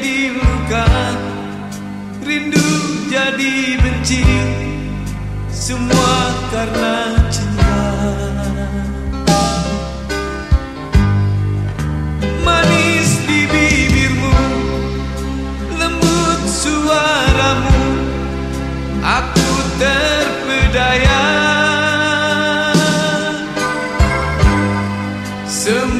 jadi luka Rindu jadi benci Semua karena cinta. Manis di bibirmu Lembut suaramu Aku terpedaya. Semua